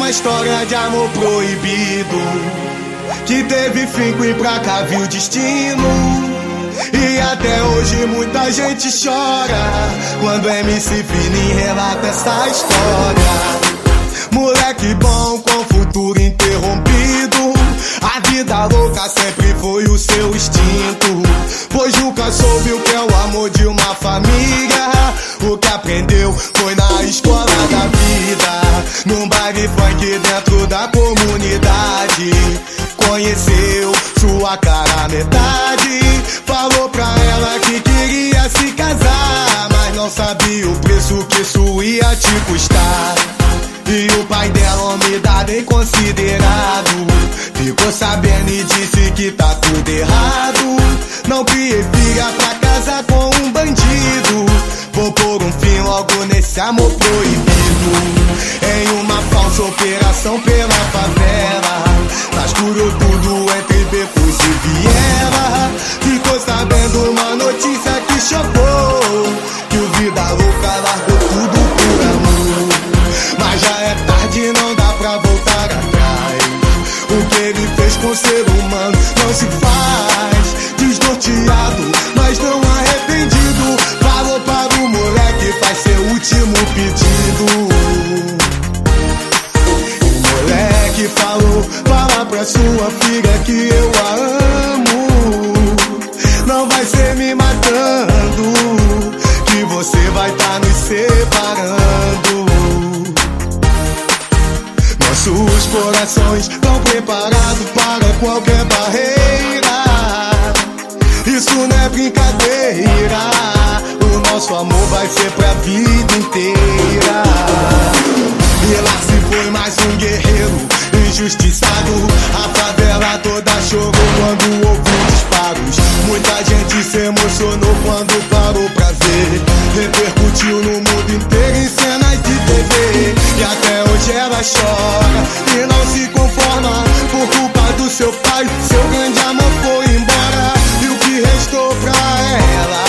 uma história de amor proibido que teve fim com implacável o destino. E até hoje muita gente chora quando MC Fininho relata essa história. Moleque bom com futuro interrompido. A vida louca sempre foi o seu instinto. Pois nunca soube o que é o amor de uma família. O que aprendeu foi na escola da vida. Num baile funk dentro da comunidade. Conheceu sua cara metade. Falou pra ela que queria se casar. Mas não sabia o preço que isso ia te custar. E o pai dela, homem dado e considerado Ficou sabendo e disse que tá tudo errado Não criei filha pra casa com um bandido Vou pôr um fim logo nesse amor proibido. Em uma falsa operação pela favela falou, fala pra sua filha que eu a amo. Não vai ser me matando, que você vai tá nos separando. Nossos corações estão preparados para qualquer barreira. Isso não é brincadeira. O nosso amor vai ser pra vida inteira. Emocionou quando parou pra ver. Repercutiu no mundo inteiro em cenas de TV. E até hoje ela chora e não se conforma. Por culpa do seu pai, seu grande amor foi embora. E o que restou pra ela?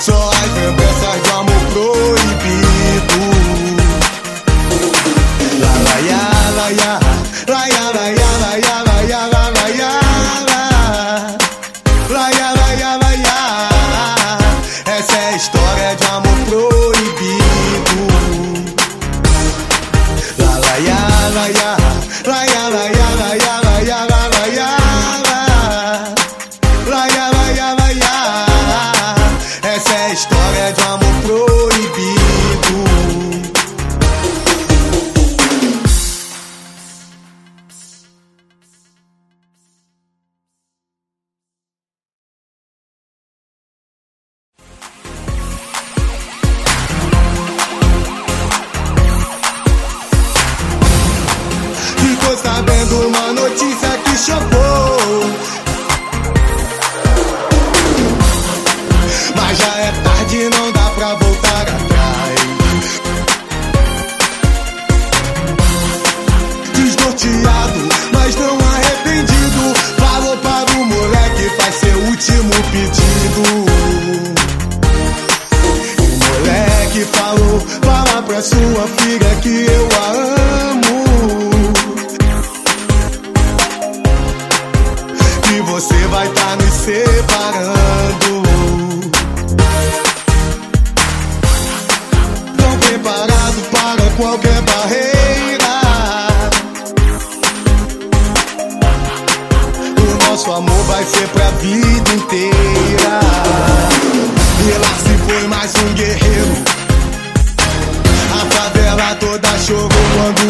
Só as lembranças de amor proibido. La la ya la ya La ya la ya la sabendo uma notícia que chocou. Mas já é tarde, não dá pra voltar atrás. Desnorteado, mas não arrependido. Falou para o moleque, faz seu último pedido. O moleque falou, fala pra sua filha que eu a vai ser pra vida inteira. E lá se foi mais um guerreiro. A favela toda chorou quando